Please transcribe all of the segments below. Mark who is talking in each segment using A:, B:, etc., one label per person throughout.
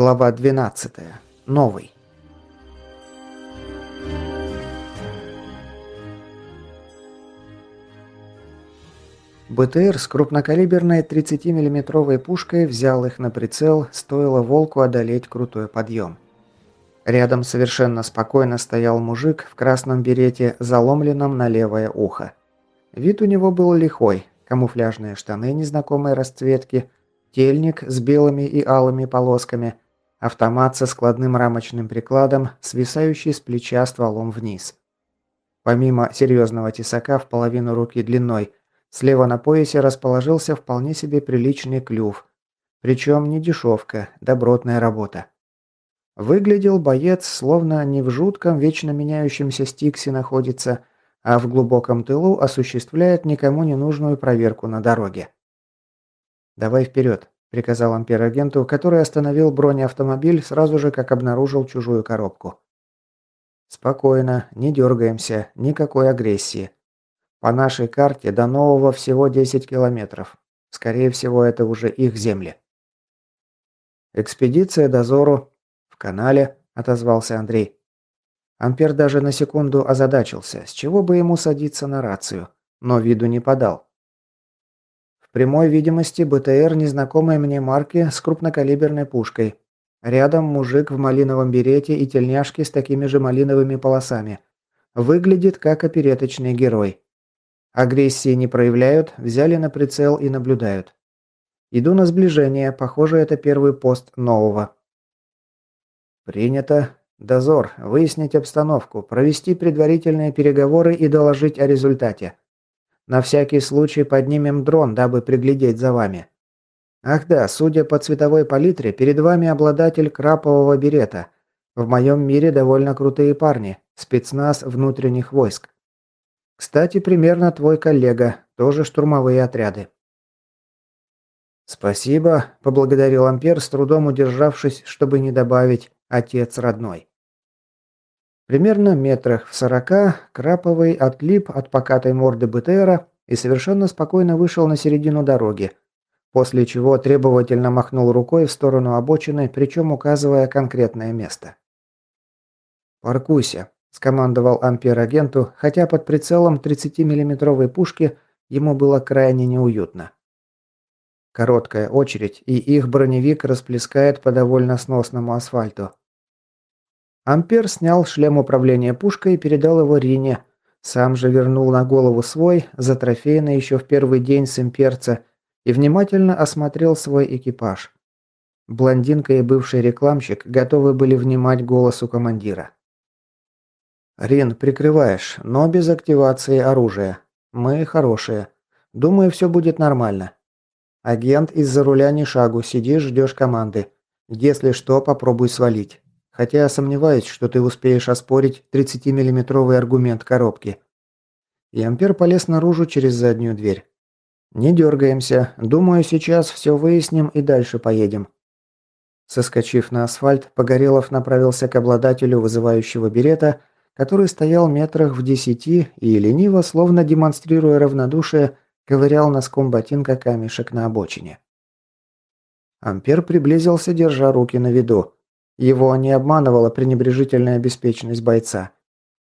A: Глава 12. Новый. БТР с крупнокалиберной 30 миллиметровой пушкой взял их на прицел, стоило волку одолеть крутой подъем. Рядом совершенно спокойно стоял мужик в красном берете, заломленном на левое ухо. Вид у него был лихой, камуфляжные штаны незнакомой расцветки – Тельник с белыми и алыми полосками, автомат со складным рамочным прикладом, свисающий с плеча стволом вниз. Помимо серьезного тесака в половину руки длиной, слева на поясе расположился вполне себе приличный клюв. Причем не дешевка, добротная работа. Выглядел боец, словно не в жутком, вечно меняющемся стиксе находится, а в глубоком тылу осуществляет никому не нужную проверку на дороге. «Давай вперед», – приказал Ампер агенту, который остановил бронеавтомобиль сразу же, как обнаружил чужую коробку. «Спокойно, не дергаемся, никакой агрессии. По нашей карте до нового всего 10 километров. Скорее всего, это уже их земли». «Экспедиция дозору в канале», – отозвался Андрей. Ампер даже на секунду озадачился, с чего бы ему садиться на рацию, но виду не подал прямой видимости БТР незнакомой мне марки с крупнокалиберной пушкой. Рядом мужик в малиновом берете и тельняшке с такими же малиновыми полосами. Выглядит как опереточный герой. Агрессии не проявляют, взяли на прицел и наблюдают. Иду на сближение, похоже, это первый пост нового. Принято. Дозор. Выяснить обстановку, провести предварительные переговоры и доложить о результате. На всякий случай поднимем дрон, дабы приглядеть за вами. Ах да, судя по цветовой палитре, перед вами обладатель крапового берета. В моем мире довольно крутые парни. Спецназ внутренних войск. Кстати, примерно твой коллега, тоже штурмовые отряды. «Спасибо», – поблагодарил Ампер, с трудом удержавшись, чтобы не добавить «отец родной». Примерно метрах в сорока Краповый отлип от покатой морды БТРа и совершенно спокойно вышел на середину дороги, после чего требовательно махнул рукой в сторону обочины, причем указывая конкретное место. «Паркуйся», – скомандовал Ампер агенту, хотя под прицелом 30-миллиметровой пушки ему было крайне неуютно. Короткая очередь, и их броневик расплескает по довольно сносному асфальту. Ампер снял шлем управления пушкой и передал его Рине. Сам же вернул на голову свой, затрофейный еще в первый день с имперца, и внимательно осмотрел свой экипаж. Блондинка и бывший рекламщик готовы были внимать голосу командира. «Рин, прикрываешь, но без активации оружия. Мы хорошие. Думаю, все будет нормально. Агент из-за руля ни шагу, сидишь, ждешь команды. Если что, попробуй свалить. Хотя сомневаюсь, что ты успеешь оспорить 30-миллиметровый аргумент коробки. И Ампер полез наружу через заднюю дверь. Не дергаемся. Думаю, сейчас все выясним и дальше поедем. Соскочив на асфальт, Погорелов направился к обладателю вызывающего берета, который стоял метрах в десяти и лениво, словно демонстрируя равнодушие, ковырял носком ботинка камешек на обочине. Ампер приблизился, держа руки на виду. Его не обманывала пренебрежительная беспечность бойца.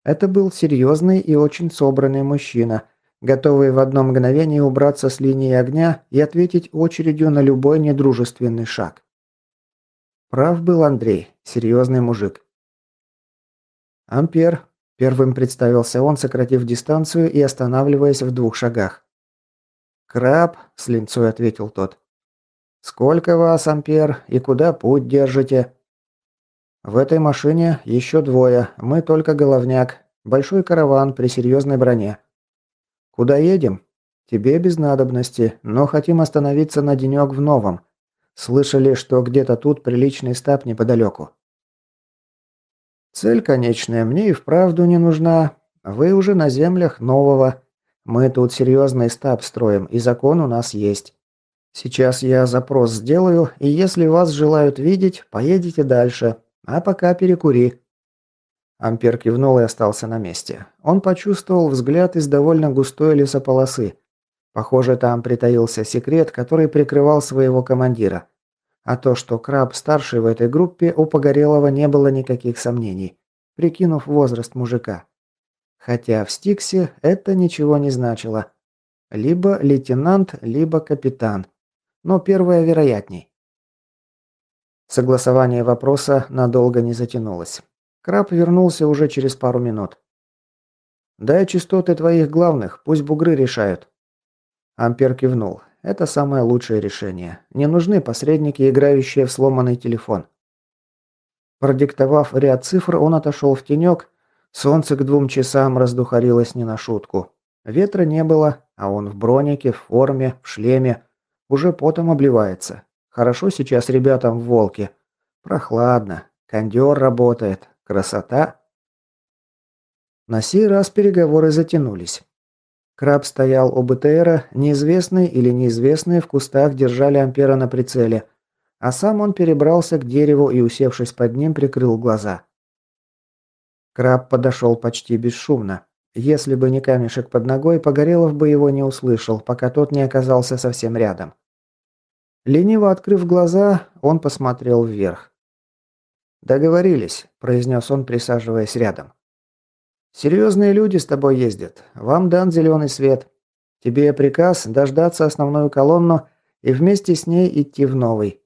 A: Это был серьезный и очень собранный мужчина, готовый в одно мгновение убраться с линии огня и ответить очередью на любой недружественный шаг. Прав был Андрей, серьезный мужик. «Ампер», – первым представился он, сократив дистанцию и останавливаясь в двух шагах. «Краб», – с линцой ответил тот. «Сколько вас, Ампер, и куда путь держите?» В этой машине еще двое, мы только головняк. Большой караван при серьезной броне. Куда едем? Тебе без надобности, но хотим остановиться на денек в новом. Слышали, что где-то тут приличный стаб неподалеку. Цель конечная мне и вправду не нужна. Вы уже на землях нового. Мы тут серьезный стаб строим, и закон у нас есть. Сейчас я запрос сделаю, и если вас желают видеть, поедете дальше. А пока перекури». Ампер кивнул и остался на месте. Он почувствовал взгляд из довольно густой лесополосы. Похоже, там притаился секрет, который прикрывал своего командира. А то, что Краб старший в этой группе, у Погорелого не было никаких сомнений, прикинув возраст мужика. Хотя в Стиксе это ничего не значило. Либо лейтенант, либо капитан. Но первое вероятней. Согласование вопроса надолго не затянулось. Краб вернулся уже через пару минут. «Дай частоты твоих главных, пусть бугры решают». Ампер кивнул. Это самое лучшее решение. Не нужны посредники, играющие в сломанный телефон. Продиктовав ряд цифр, он отошел в тенек. Солнце к двум часам раздухарилось не на шутку. Ветра не было, а он в бронике, в форме, в шлеме. Уже потом обливается. Хорошо сейчас ребятам в «Волке». Прохладно. Кондер работает. Красота. На сей раз переговоры затянулись. Краб стоял у БТРа, неизвестные или неизвестные в кустах держали Ампера на прицеле, а сам он перебрался к дереву и, усевшись под ним, прикрыл глаза. Краб подошел почти бесшумно. Если бы не камешек под ногой, Погорелов бы его не услышал, пока тот не оказался совсем рядом. Лениво открыв глаза, он посмотрел вверх. «Договорились», – произнес он, присаживаясь рядом. Серьезные люди с тобой ездят. Вам дан зеленый свет. Тебе приказ дождаться основную колонну и вместе с ней идти в новый.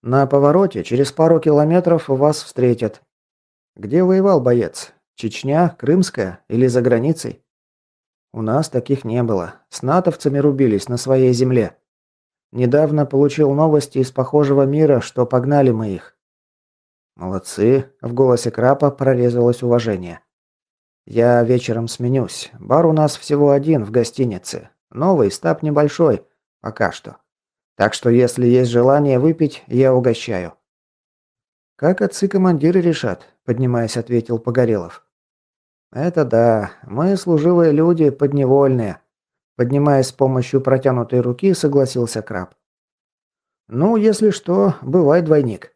A: На повороте через пару километров вас встретят. Где воевал боец? Чечня, Крымская или за границей? У нас таких не было. С натовцами рубились на своей земле. Недавно получил новости из похожего мира, что погнали мы их. Молодцы, в голосе Крапа прорезалось уважение. «Я вечером сменюсь. Бар у нас всего один в гостинице. Новый, стаб небольшой. Пока что. Так что если есть желание выпить, я угощаю». «Как отцы-командиры решат», – поднимаясь, ответил Погорелов. «Это да. Мы, служивые люди, подневольные». Поднимаясь с помощью протянутой руки, согласился Краб. «Ну, если что, бывай двойник».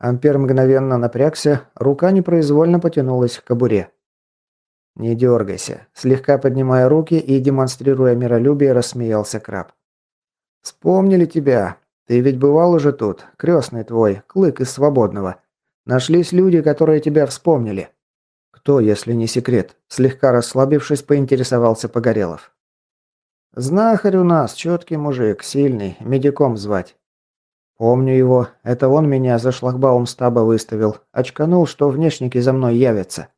A: Ампер мгновенно напрягся, рука непроизвольно потянулась к кобуре. «Не дергайся», – слегка поднимая руки и демонстрируя миролюбие, рассмеялся краб. «Вспомнили тебя. Ты ведь бывал уже тут, крестный твой, клык из свободного. Нашлись люди, которые тебя вспомнили». «Кто, если не секрет?» – слегка расслабившись, поинтересовался Погорелов. «Знахарь у нас, четкий мужик, сильный, медиком звать». «Помню его. Это он меня за шлагбаум стаба выставил. Очканул, что внешники за мной явятся»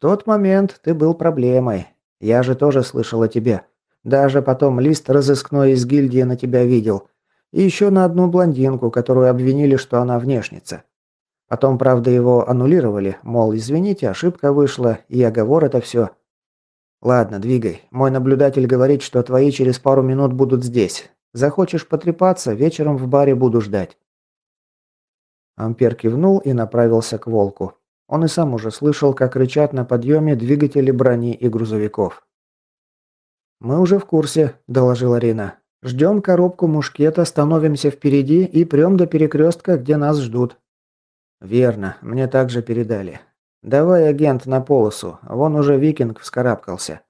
A: тот момент ты был проблемой. Я же тоже слышал о тебе. Даже потом лист разыскной из гильдии на тебя видел. И еще на одну блондинку, которую обвинили, что она внешница. Потом, правда, его аннулировали, мол, извините, ошибка вышла, и оговор это все. Ладно, двигай. Мой наблюдатель говорит, что твои через пару минут будут здесь. Захочешь потрепаться, вечером в баре буду ждать. Ампер кивнул и направился к волку. Он и сам уже слышал, как рычат на подъеме двигатели брони и грузовиков. «Мы уже в курсе», – доложила Рина. «Ждем коробку мушкета, становимся впереди и прем до перекрестка, где нас ждут». «Верно, мне также передали. Давай, агент, на полосу, вон уже викинг вскарабкался.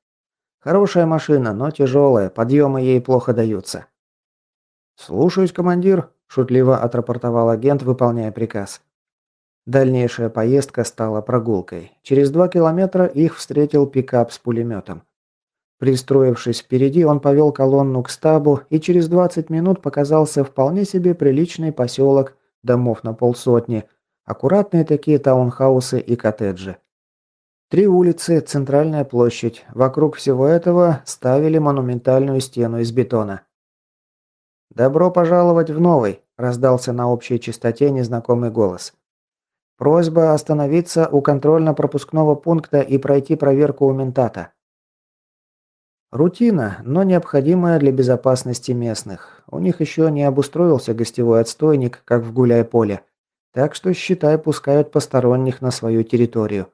A: Хорошая машина, но тяжелая, подъемы ей плохо даются». «Слушаюсь, командир», – шутливо отрапортовал агент, выполняя приказ. Дальнейшая поездка стала прогулкой. Через два километра их встретил пикап с пулеметом. Пристроившись впереди, он повел колонну к стабу и через 20 минут показался вполне себе приличный поселок, домов на полсотни, аккуратные такие таунхаусы и коттеджи. Три улицы, центральная площадь. Вокруг всего этого ставили монументальную стену из бетона. «Добро пожаловать в новый», – раздался на общей частоте незнакомый голос. Просьба остановиться у контрольно-пропускного пункта и пройти проверку у ментата. Рутина, но необходимая для безопасности местных. У них еще не обустроился гостевой отстойник, как в гуляй-поле. Так что, считай, пускают посторонних на свою территорию.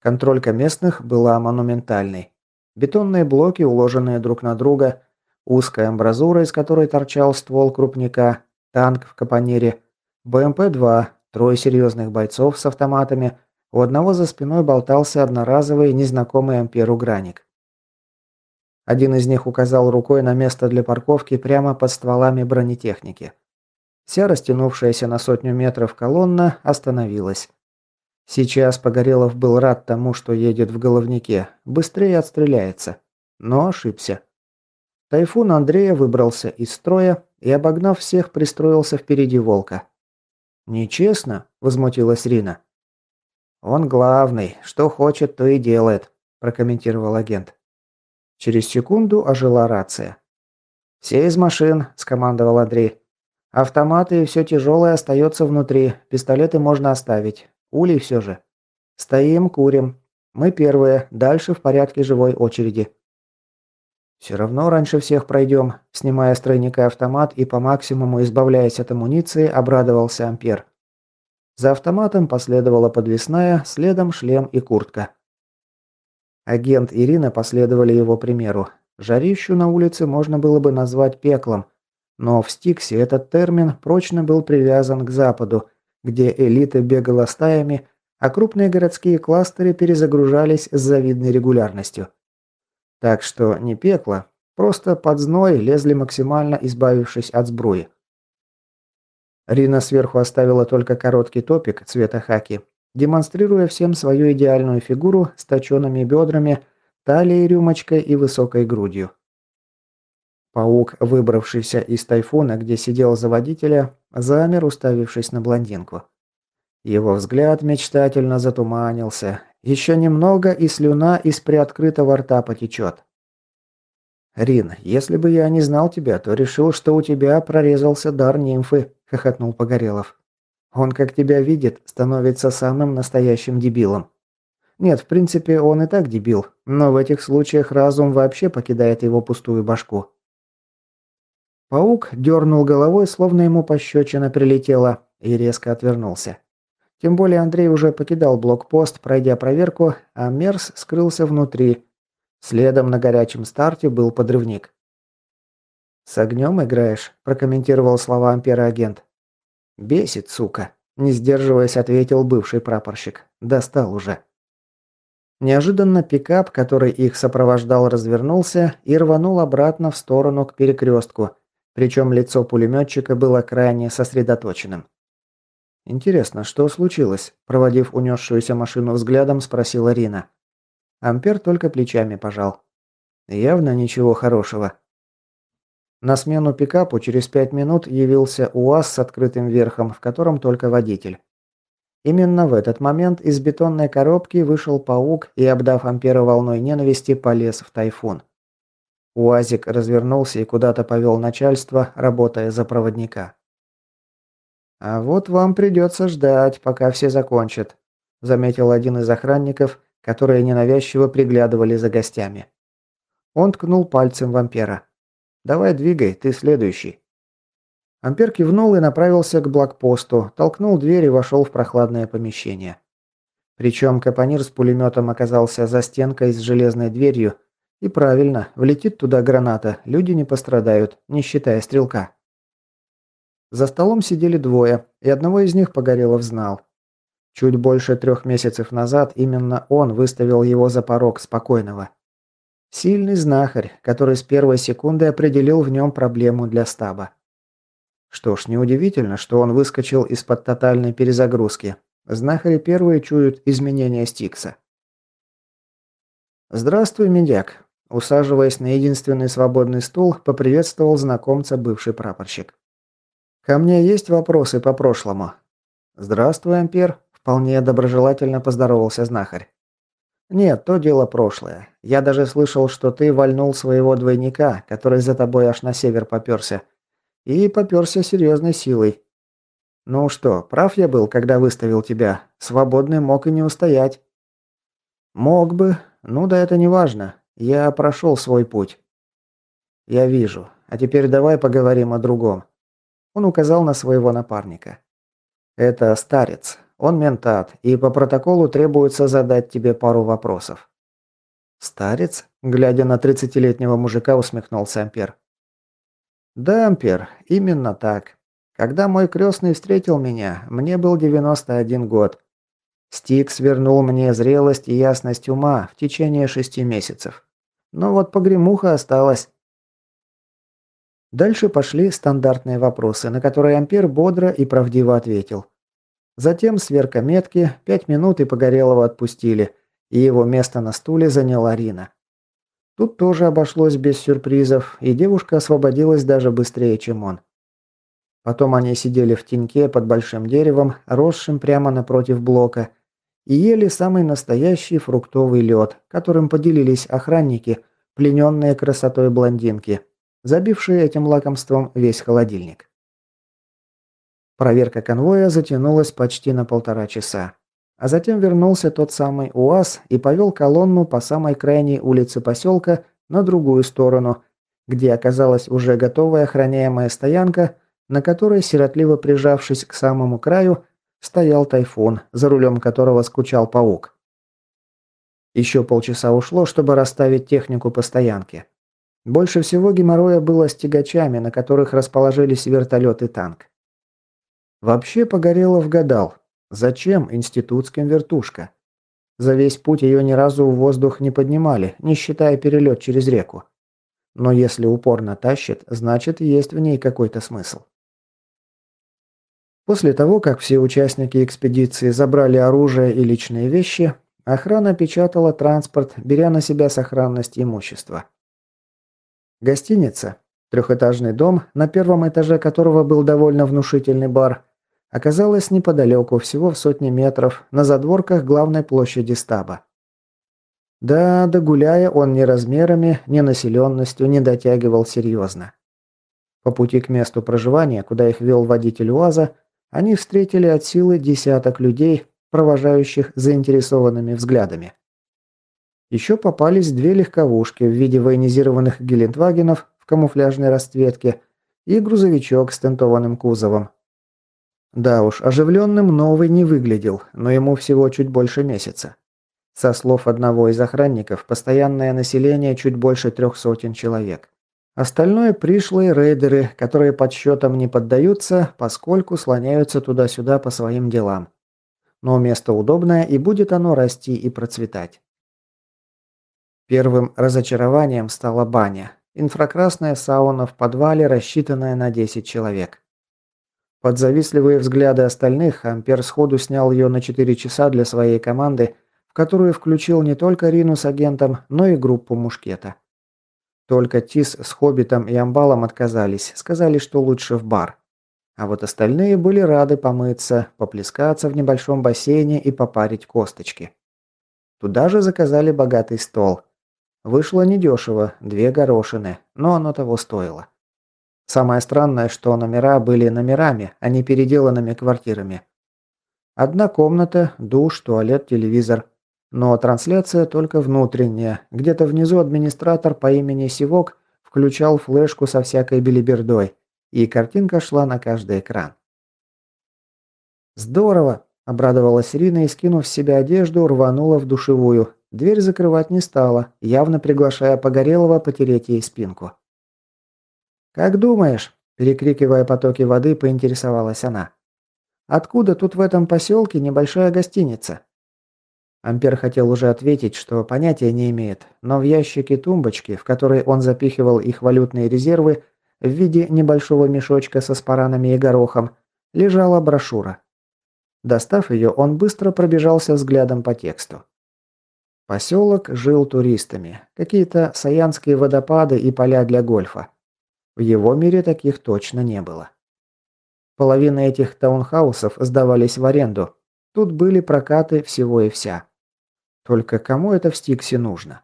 A: Контролька местных была монументальной. Бетонные блоки, уложенные друг на друга, узкая амбразура, из которой торчал ствол крупника, танк в капонере, БМП-2, Трое серьезных бойцов с автоматами, у одного за спиной болтался одноразовый незнакомый амперу граник. Один из них указал рукой на место для парковки прямо под стволами бронетехники. Вся растянувшаяся на сотню метров колонна остановилась. Сейчас Погорелов был рад тому, что едет в головнике, быстрее отстреляется. Но ошибся. Тайфун Андрея выбрался из строя и, обогнав всех, пристроился впереди волка. «Нечестно?» – возмутилась Рина. «Он главный. Что хочет, то и делает», – прокомментировал агент. Через секунду ожила рация. «Все из машин», – скомандовал Андрей. «Автоматы и все тяжелое остается внутри. Пистолеты можно оставить. Улей все же. Стоим, курим. Мы первые, дальше в порядке живой очереди». «Все равно раньше всех пройдем», – снимая с тройника автомат и по максимуму избавляясь от амуниции, обрадовался Ампер. За автоматом последовала подвесная, следом шлем и куртка. Агент Ирина последовали его примеру. Жарищу на улице можно было бы назвать пеклом, но в Стиксе этот термин прочно был привязан к Западу, где элита бегала стаями, а крупные городские кластеры перезагружались с завидной регулярностью. Так что не пекло, просто под зной лезли максимально избавившись от сбруи. Рина сверху оставила только короткий топик цвета хаки, демонстрируя всем свою идеальную фигуру с точенными бедрами, талией рюмочкой и высокой грудью. Паук, выбравшийся из тайфуна, где сидел за водителя, замер, уставившись на блондинку. Его взгляд мечтательно затуманился. Еще немного, и слюна из приоткрытого рта потечет. «Рин, если бы я не знал тебя, то решил, что у тебя прорезался дар нимфы», – хохотнул Погорелов. Он, как тебя видит, становится самым настоящим дебилом. Нет, в принципе, он и так дебил, но в этих случаях разум вообще покидает его пустую башку. Паук дернул головой, словно ему пощечина прилетела, и резко отвернулся. Тем более Андрей уже покидал блокпост, пройдя проверку, а Мерс скрылся внутри. Следом на горячем старте был подрывник. «С огнем играешь?» – прокомментировал слова Ампера агент. «Бесит, сука!» – не сдерживаясь, ответил бывший прапорщик. «Достал уже». Неожиданно пикап, который их сопровождал, развернулся и рванул обратно в сторону к перекрестку, причем лицо пулеметчика было крайне сосредоточенным. «Интересно, что случилось?» – проводив унесшуюся машину взглядом, спросила Рина. Ампер только плечами пожал. «Явно ничего хорошего». На смену пикапу через пять минут явился УАЗ с открытым верхом, в котором только водитель. Именно в этот момент из бетонной коробки вышел паук и, обдав Ампера волной ненависти, полез в тайфун. УАЗик развернулся и куда-то повел начальство, работая за проводника. «А вот вам придется ждать, пока все закончат», – заметил один из охранников, которые ненавязчиво приглядывали за гостями. Он ткнул пальцем в. «Давай двигай, ты следующий». Ампер кивнул и направился к блокпосту, толкнул дверь и вошел в прохладное помещение. Причем капонир с пулеметом оказался за стенкой с железной дверью. И правильно, влетит туда граната, люди не пострадают, не считая стрелка. За столом сидели двое, и одного из них Погорелов знал. Чуть больше трех месяцев назад именно он выставил его за порог спокойного. Сильный знахарь, который с первой секунды определил в нем проблему для стаба. Что ж, неудивительно, что он выскочил из-под тотальной перезагрузки. Знахари первые чуют изменения Стикса. «Здравствуй, медяк», Усаживаясь на единственный свободный стул, поприветствовал знакомца бывший прапорщик. «Ко мне есть вопросы по прошлому?» «Здравствуй, Ампер», – вполне доброжелательно поздоровался знахарь. «Нет, то дело прошлое. Я даже слышал, что ты вальнул своего двойника, который за тобой аж на север попёрся. И попёрся серьезной силой. Ну что, прав я был, когда выставил тебя. Свободный мог и не устоять». «Мог бы. Ну да это не важно. Я прошел свой путь». «Я вижу. А теперь давай поговорим о другом». Он указал на своего напарника. «Это старец. Он ментат, и по протоколу требуется задать тебе пару вопросов». «Старец?» – глядя на тридцатилетнего мужика, усмехнулся Ампер. «Да, Ампер, именно так. Когда мой крестный встретил меня, мне был 91 год. Стикс вернул мне зрелость и ясность ума в течение шести месяцев. Но вот погремуха осталась. Дальше пошли стандартные вопросы, на которые Ампер бодро и правдиво ответил. Затем сверка метки, пять минут и Погорелого отпустили, и его место на стуле заняла Рина. Тут тоже обошлось без сюрпризов, и девушка освободилась даже быстрее, чем он. Потом они сидели в теньке под большим деревом, росшим прямо напротив блока, и ели самый настоящий фруктовый лед, которым поделились охранники, плененные красотой блондинки, забившие этим лакомством весь холодильник. Проверка конвоя затянулась почти на полтора часа. А затем вернулся тот самый УАЗ и повел колонну по самой крайней улице поселка на другую сторону, где оказалась уже готовая охраняемая стоянка, на которой, сиротливо прижавшись к самому краю, стоял тайфун, за рулем которого скучал паук. Еще полчаса ушло, чтобы расставить технику по стоянке. Больше всего геморроя было с тягачами, на которых расположились вертолет и танк. Вообще Погорелов гадал, зачем институтским вертушка? За весь путь ее ни разу в воздух не поднимали, не считая перелет через реку. Но если упорно тащит, значит есть в ней какой-то смысл. После того, как все участники экспедиции забрали оружие и личные вещи, охрана печатала транспорт, беря на себя сохранность имущества. Гостиница, трехэтажный дом, на первом этаже которого был довольно внушительный бар, оказалась неподалеку, всего в сотне метров, на задворках главной площади стаба. Да, догуляя он ни размерами, ни населенностью не дотягивал серьезно. По пути к месту проживания, куда их вел водитель УАЗа, они встретили от силы десяток людей, провожающих заинтересованными взглядами. Еще попались две легковушки в виде военизированных гелендвагенов в камуфляжной расцветке и грузовичок с тентованным кузовом. Да уж, оживленным новый не выглядел, но ему всего чуть больше месяца. Со слов одного из охранников, постоянное население чуть больше трех сотен человек. Остальное пришлые рейдеры, которые подсчетам не поддаются, поскольку слоняются туда-сюда по своим делам. Но место удобное, и будет оно расти и процветать. Первым разочарованием стала баня. Инфракрасная сауна в подвале, рассчитанная на 10 человек. Под завистливые взгляды остальных Ампер сходу снял ее на 4 часа для своей команды, в которую включил не только Рину с агентом, но и группу Мушкета. Только Тис с Хоббитом и Амбалом отказались, сказали, что лучше в бар. А вот остальные были рады помыться, поплескаться в небольшом бассейне и попарить косточки. Туда же заказали богатый стол. Вышло недешево, две горошины, но оно того стоило. Самое странное, что номера были номерами, а не переделанными квартирами. Одна комната, душ, туалет, телевизор – но трансляция только внутренняя. Где-то внизу администратор по имени Сивок включал флешку со всякой белибердой, и картинка шла на каждый экран. «Здорово!» – обрадовалась Ирина и, скинув с себя одежду, рванула в душевую. Дверь закрывать не стала, явно приглашая Погорелого потереть ей спинку. «Как думаешь?» – перекрикивая потоки воды, поинтересовалась она. «Откуда тут в этом поселке небольшая гостиница?» Ампер хотел уже ответить, что понятия не имеет, но в ящике тумбочки, в которой он запихивал их валютные резервы, в виде небольшого мешочка со спаранами и горохом, лежала брошюра. Достав ее, он быстро пробежался взглядом по тексту. Поселок жил туристами. Какие-то саянские водопады и поля для гольфа. В его мире таких точно не было. Половина этих таунхаусов сдавались в аренду. Тут были прокаты всего и вся. Только кому это в Стиксе нужно?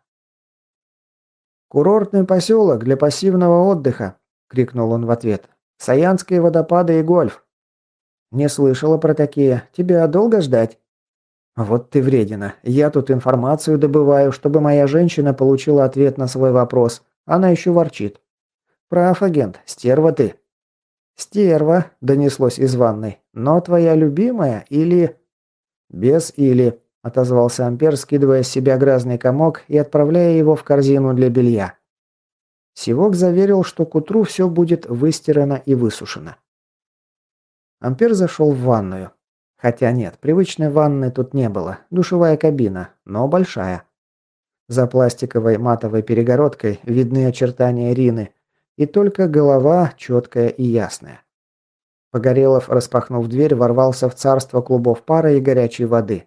A: «Курортный поселок для пассивного отдыха», – крикнул он в ответ. «Саянские водопады и гольф». «Не слышала про такие. Тебя долго ждать?» «Вот ты вредина. Я тут информацию добываю, чтобы моя женщина получила ответ на свой вопрос. Она еще ворчит». «Прав, агент. Стерва ты». «Стерва», – донеслось из ванной. «Но твоя любимая или...» «Без или», – отозвался Ампер, скидывая с себя грязный комок и отправляя его в корзину для белья. Сивок заверил, что к утру все будет выстирано и высушено. Ампер зашел в ванную. Хотя нет, привычной ванны тут не было, душевая кабина, но большая. За пластиковой матовой перегородкой видны очертания Рины, и только голова четкая и ясная. Погорелов, распахнув дверь, ворвался в царство клубов пара и горячей воды.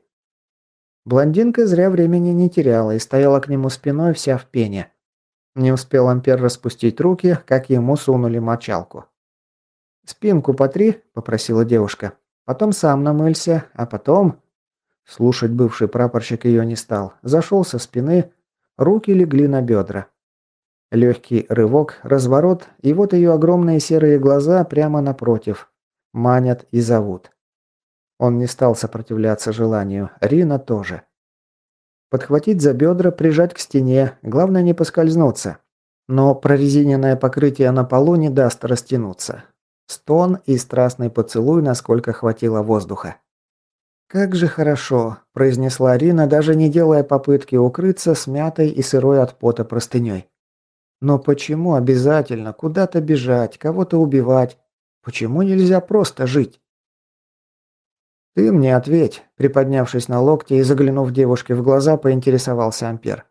A: Блондинка зря времени не теряла и стояла к нему спиной вся в пене. Не успел Ампер распустить руки, как ему сунули мочалку. «Спинку потри», – попросила девушка. «Потом сам намылься, а потом...» Слушать бывший прапорщик ее не стал. Зашел со спины, руки легли на бедра. Легкий рывок, разворот, и вот ее огромные серые глаза прямо напротив. Манят и зовут. Он не стал сопротивляться желанию, Рина тоже. Подхватить за бедра, прижать к стене, главное не поскользнуться. Но прорезиненное покрытие на полу не даст растянуться. Стон и страстный поцелуй, насколько хватило воздуха. «Как же хорошо», – произнесла Рина, даже не делая попытки укрыться смятой и сырой от пота простыней. «Но почему обязательно куда-то бежать, кого-то убивать? Почему нельзя просто жить?» «Ты мне ответь», – приподнявшись на локте и заглянув девушке в глаза, поинтересовался Ампер.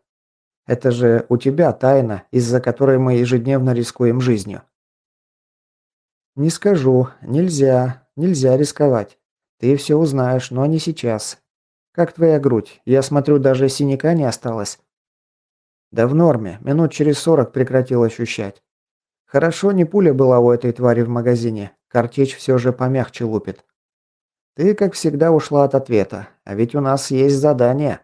A: «Это же у тебя тайна, из-за которой мы ежедневно рискуем жизнью». «Не скажу. Нельзя. Нельзя рисковать. Ты все узнаешь, но не сейчас. Как твоя грудь? Я смотрю, даже синяка не осталось». «Да в норме. Минут через сорок прекратил ощущать. Хорошо, не пуля была у этой твари в магазине. Картечь все же помягче лупит. Ты, как всегда, ушла от ответа. А ведь у нас есть задание.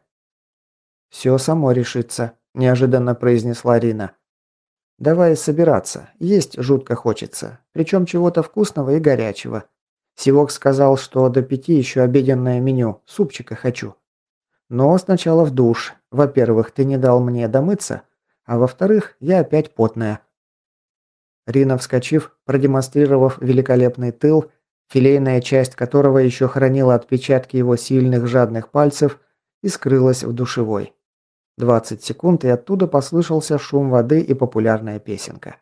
A: Все само решится, неожиданно произнесла Рина. Давай собираться. Есть жутко хочется. Причем чего-то вкусного и горячего. Сивок сказал, что до пяти еще обеденное меню. Супчика хочу. Но сначала в душ. Во-первых, ты не дал мне домыться. А во-вторых, я опять потная. Рина, вскочив, продемонстрировав великолепный тыл, филейная часть которого еще хранила отпечатки его сильных жадных пальцев и скрылась в душевой. 20 секунд, и оттуда послышался шум воды и популярная песенка.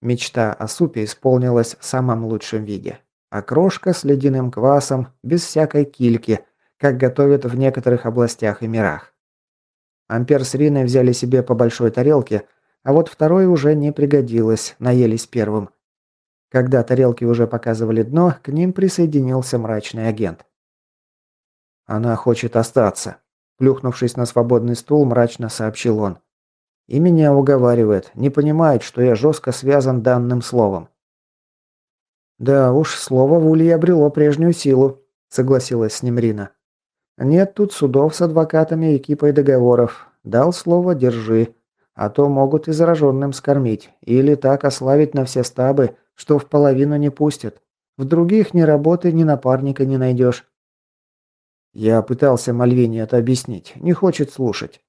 A: Мечта о супе исполнилась в самом лучшем виде. Окрошка с ледяным квасом, без всякой кильки, как готовят в некоторых областях и мирах. Ампер с Риной взяли себе по большой тарелке, а вот второй уже не пригодилось, наелись первым. Когда тарелки уже показывали дно, к ним присоединился мрачный агент. «Она хочет остаться», – плюхнувшись на свободный стул, мрачно сообщил он. «И меня уговаривает, не понимает, что я жестко связан данным словом». «Да уж, слово в Улье обрело прежнюю силу», – согласилась с ним Рина. «Нет тут судов с адвокатами и кипой договоров. Дал слово – держи. А то могут и зараженным скормить. Или так ославить на все стабы, что в половину не пустят. В других ни работы, ни напарника не найдешь. Я пытался Мальвине это объяснить, не хочет слушать.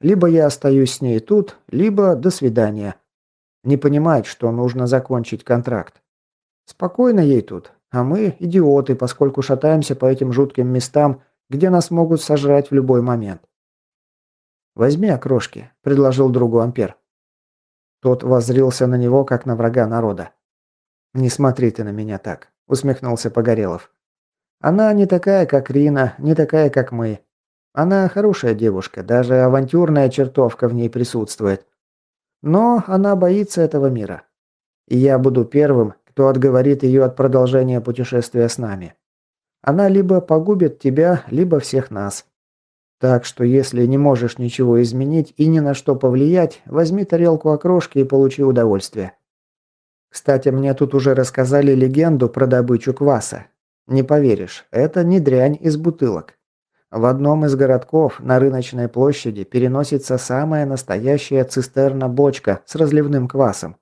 A: Либо я остаюсь с ней тут, либо до свидания. Не понимает, что нужно закончить контракт. Спокойно ей тут, а мы идиоты, поскольку шатаемся по этим жутким местам, где нас могут сожрать в любой момент. «Возьми окрошки», – предложил другу Ампер. Тот воззрился на него, как на врага народа. «Не смотри ты на меня так», – усмехнулся Погорелов. «Она не такая, как Рина, не такая, как мы. Она хорошая девушка, даже авантюрная чертовка в ней присутствует. Но она боится этого мира. И я буду первым, кто отговорит ее от продолжения путешествия с нами. Она либо погубит тебя, либо всех нас. Так что если не можешь ничего изменить и ни на что повлиять, возьми тарелку окрошки и получи удовольствие. Кстати, мне тут уже рассказали легенду про добычу кваса. Не поверишь, это не дрянь из бутылок. В одном из городков на рыночной площади переносится самая настоящая цистерна-бочка с разливным квасом.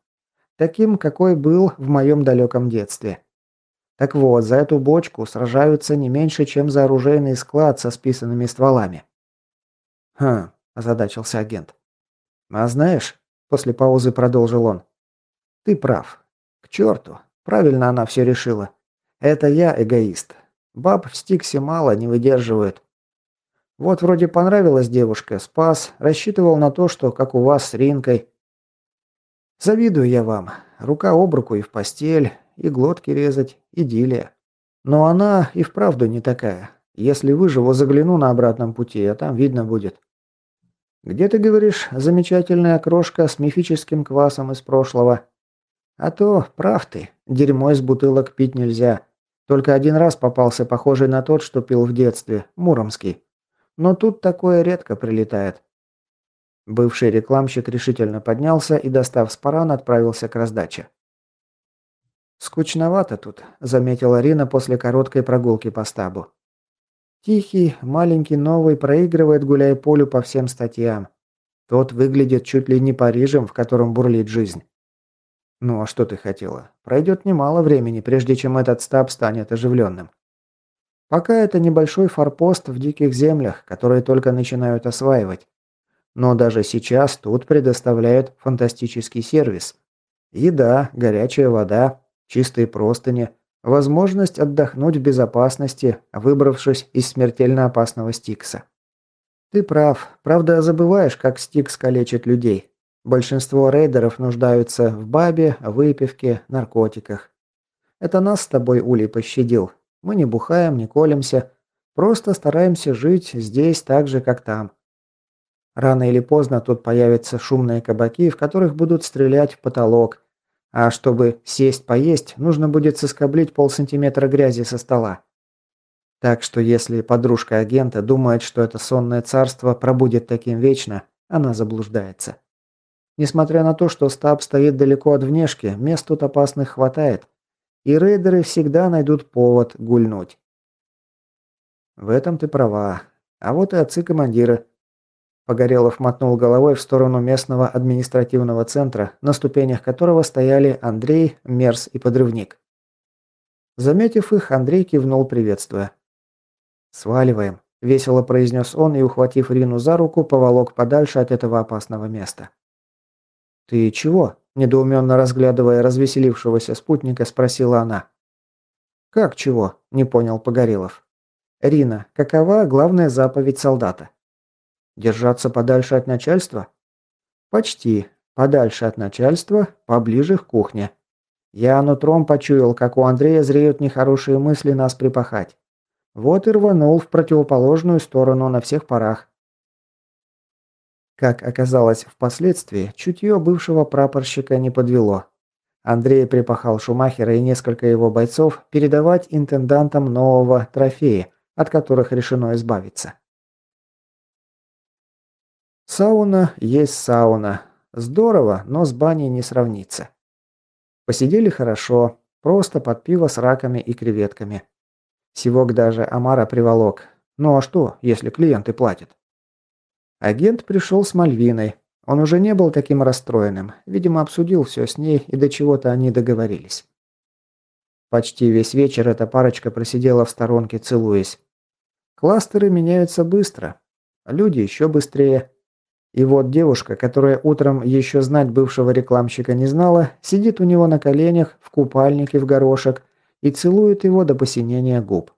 A: Таким, какой был в моем далеком детстве. Так вот, за эту бочку сражаются не меньше, чем за оружейный склад со списанными стволами. «Хм», – озадачился агент. «А знаешь», – после паузы продолжил он, ты прав. К черту. Правильно она все решила. Это я эгоист. Баб в стиксе мало, не выдерживают. Вот вроде понравилась девушка, спас, рассчитывал на то, что как у вас с Ринкой. Завидую я вам. Рука об руку и в постель, и глотки резать, идиллия. Но она и вправду не такая. Если выживу, загляну на обратном пути, а там видно будет. Где ты говоришь, замечательная крошка с мифическим квасом из прошлого? А то, прав ты, дерьмо из бутылок пить нельзя. Только один раз попался похожий на тот, что пил в детстве, муромский. Но тут такое редко прилетает. Бывший рекламщик решительно поднялся и, достав спаран, отправился к раздаче. «Скучновато тут», – заметила Рина после короткой прогулки по стабу. Тихий, маленький новый проигрывает гуляй-полю по всем статьям. Тот выглядит чуть ли не Парижем, в котором бурлит жизнь. Ну а что ты хотела? Пройдет немало времени, прежде чем этот стаб станет оживленным. Пока это небольшой форпост в диких землях, которые только начинают осваивать. Но даже сейчас тут предоставляют фантастический сервис. Еда, горячая вода, чистые простыни, возможность отдохнуть в безопасности, выбравшись из смертельно опасного Стикса. Ты прав. Правда, забываешь, как Стикс калечит людей. Большинство рейдеров нуждаются в бабе, выпивке, наркотиках. Это нас с тобой Улей пощадил. Мы не бухаем, не колемся, просто стараемся жить здесь так же, как там. Рано или поздно тут появятся шумные кабаки, в которых будут стрелять в потолок, а чтобы сесть поесть, нужно будет соскоблить полсантиметра грязи со стола. Так что если подружка агента думает, что это сонное царство пробудет таким вечно, она заблуждается. Несмотря на то, что стаб стоит далеко от внешки, мест тут опасных хватает, и рейдеры всегда найдут повод гульнуть. В этом ты права. А вот и отцы-командиры. Погорелов мотнул головой в сторону местного административного центра, на ступенях которого стояли Андрей, Мерс и подрывник. Заметив их, Андрей кивнул, приветствуя. «Сваливаем», – весело произнес он и, ухватив Рину за руку, поволок подальше от этого опасного места. «Ты чего?» – недоуменно разглядывая развеселившегося спутника, спросила она. «Как чего?» – не понял Погорелов. «Рина, какова главная заповедь солдата?» Держаться подальше от начальства? Почти. Подальше от начальства, поближе к кухне. Я нутром почуял, как у Андрея зреют нехорошие мысли нас припахать. Вот и рванул в противоположную сторону на всех парах. Как оказалось впоследствии, чутье бывшего прапорщика не подвело. Андрей припахал Шумахера и несколько его бойцов передавать интендантам нового трофея, от которых решено избавиться. Сауна есть сауна. Здорово, но с баней не сравнится. Посидели хорошо, просто под пиво с раками и креветками. Сивок даже Амара приволок. Ну а что, если клиенты платят? Агент пришел с Мальвиной. Он уже не был таким расстроенным. Видимо, обсудил все с ней, и до чего-то они договорились. Почти весь вечер эта парочка просидела в сторонке, целуясь. Кластеры меняются быстро. Люди еще быстрее. И вот девушка, которая утром еще знать бывшего рекламщика не знала, сидит у него на коленях, в купальнике в горошек и целует его до посинения губ.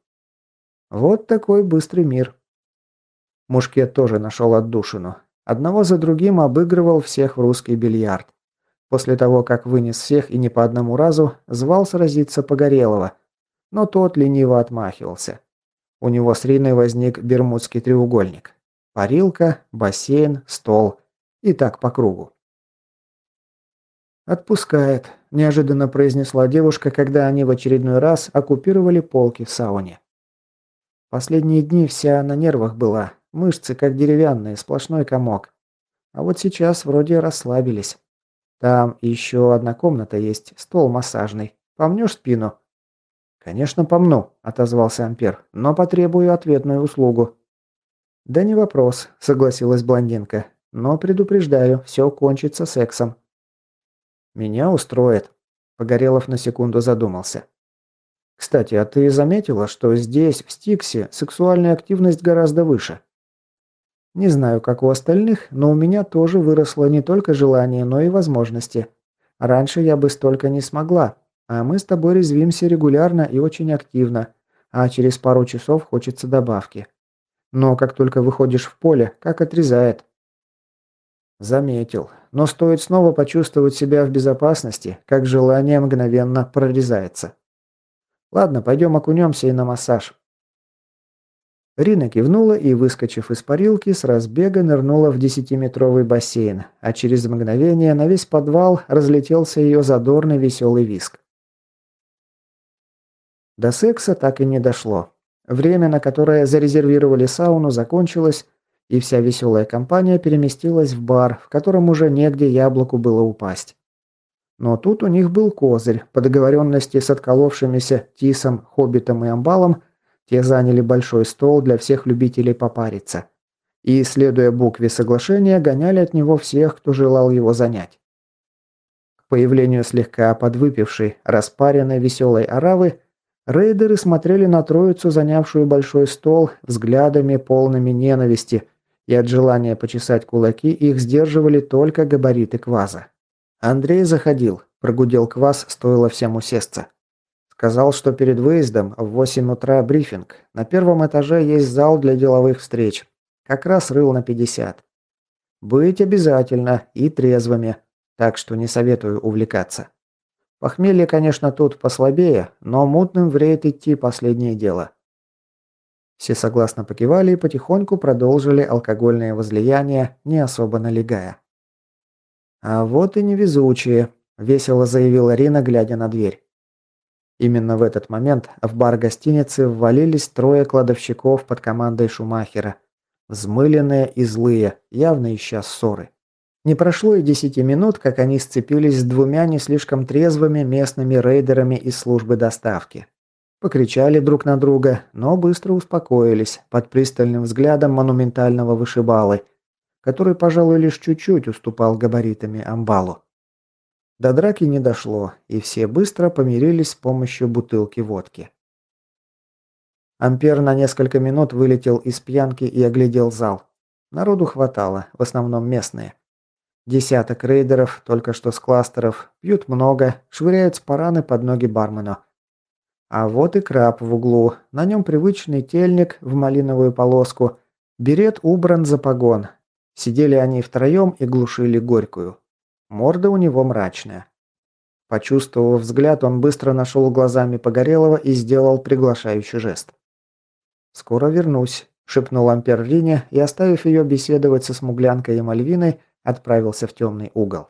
A: Вот такой быстрый мир. Мушкет тоже нашел отдушину. Одного за другим обыгрывал всех в русский бильярд. После того, как вынес всех и не по одному разу, звал сразиться Погорелого. Но тот лениво отмахивался. У него с Риной возник бермудский треугольник. Парилка, бассейн, стол. И так по кругу. «Отпускает», – неожиданно произнесла девушка, когда они в очередной раз оккупировали полки в сауне. Последние дни вся на нервах была, мышцы как деревянные, сплошной комок. А вот сейчас вроде расслабились. Там еще одна комната есть, стол массажный. Помнешь спину?» «Конечно, помну», – отозвался Ампер, – «но потребую ответную услугу». «Да не вопрос», – согласилась блондинка. «Но предупреждаю, все кончится сексом». «Меня устроит», – Погорелов на секунду задумался. «Кстати, а ты заметила, что здесь, в Стиксе, сексуальная активность гораздо выше?» «Не знаю, как у остальных, но у меня тоже выросло не только желание, но и возможности. Раньше я бы столько не смогла, а мы с тобой резвимся регулярно и очень активно, а через пару часов хочется добавки. Но как только выходишь в поле, как отрезает. Заметил. Но стоит снова почувствовать себя в безопасности, как желание мгновенно прорезается. Ладно, пойдем окунемся и на массаж. Рина кивнула и, выскочив из парилки, с разбега нырнула в десятиметровый бассейн, а через мгновение на весь подвал разлетелся ее задорный веселый виск. До секса так и не дошло. Время, на которое зарезервировали сауну, закончилось, и вся веселая компания переместилась в бар, в котором уже негде яблоку было упасть. Но тут у них был козырь. По договоренности с отколовшимися Тисом, Хоббитом и Амбалом, те заняли большой стол для всех любителей попариться. И, следуя букве соглашения, гоняли от него всех, кто желал его занять. К появлению слегка подвыпившей, распаренной веселой оравы, рейдеры смотрели на троицу, занявшую большой стол, взглядами полными ненависти, и от желания почесать кулаки их сдерживали только габариты кваза. Андрей заходил, прогудел квас, стоило всем усесться. Сказал, что перед выездом в 8 утра брифинг. На первом этаже есть зал для деловых встреч. Как раз рыл на 50. Быть обязательно и трезвыми, так что не советую увлекаться. Похмелье, конечно, тут послабее, но мутным в рейд идти последнее дело. Все согласно покивали и потихоньку продолжили алкогольное возлияние, не особо налегая. «А вот и невезучие», – весело заявила Рина, глядя на дверь. Именно в этот момент в бар гостиницы ввалились трое кладовщиков под командой Шумахера. Взмыленные и злые, явно ища ссоры. Не прошло и десяти минут, как они сцепились с двумя не слишком трезвыми местными рейдерами из службы доставки. Покричали друг на друга, но быстро успокоились под пристальным взглядом монументального вышибалы, который, пожалуй, лишь чуть-чуть уступал габаритами амбалу. До драки не дошло, и все быстро помирились с помощью бутылки водки. Ампер на несколько минут вылетел из пьянки и оглядел зал. Народу хватало, в основном местные. Десяток рейдеров, только что с кластеров, пьют много, швыряют спараны под ноги бармену. А вот и краб в углу, на нем привычный тельник в малиновую полоску, берет убран за погон, Сидели они втроем и глушили горькую. Морда у него мрачная. Почувствовав взгляд, он быстро нашел глазами Погорелого и сделал приглашающий жест. «Скоро вернусь», – шепнул Ампер Рине и, оставив ее беседовать со смуглянкой и Мальвиной, отправился в темный угол.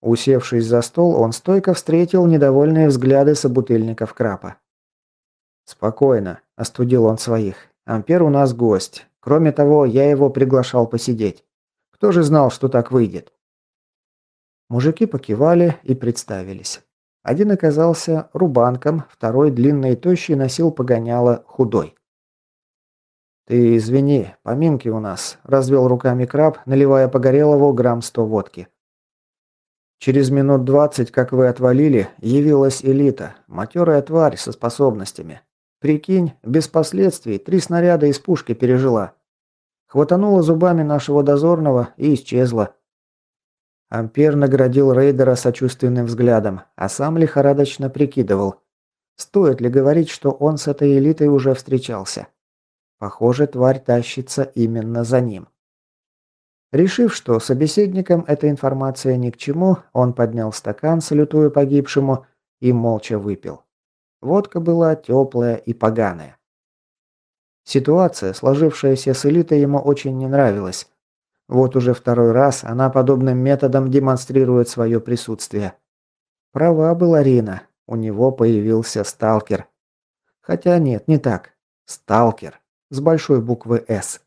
A: Усевшись за стол, он стойко встретил недовольные взгляды собутыльников крапа. «Спокойно», – остудил он своих. «Ампер у нас гость. Кроме того, я его приглашал посидеть. Кто же знал, что так выйдет? Мужики покивали и представились. Один оказался рубанком, второй длинный и тощий носил погоняло худой. «Ты извини, поминки у нас», – развел руками краб, наливая Погорелову грамм сто водки. «Через минут двадцать, как вы отвалили, явилась элита, матерая тварь со способностями. Прикинь, без последствий три снаряда из пушки пережила. Хватанула зубами нашего дозорного и исчезла. Ампер наградил рейдера сочувственным взглядом, а сам лихорадочно прикидывал, стоит ли говорить, что он с этой элитой уже встречался. Похоже, тварь тащится именно за ним. Решив, что собеседникам эта информация ни к чему, он поднял стакан, салютуя погибшему, и молча выпил. Водка была теплая и поганая. Ситуация, сложившаяся с элитой, ему очень не нравилась. Вот уже второй раз она подобным методом демонстрирует свое присутствие. Права была Рина, у него появился сталкер. Хотя нет, не так. Сталкер. С большой буквы «С».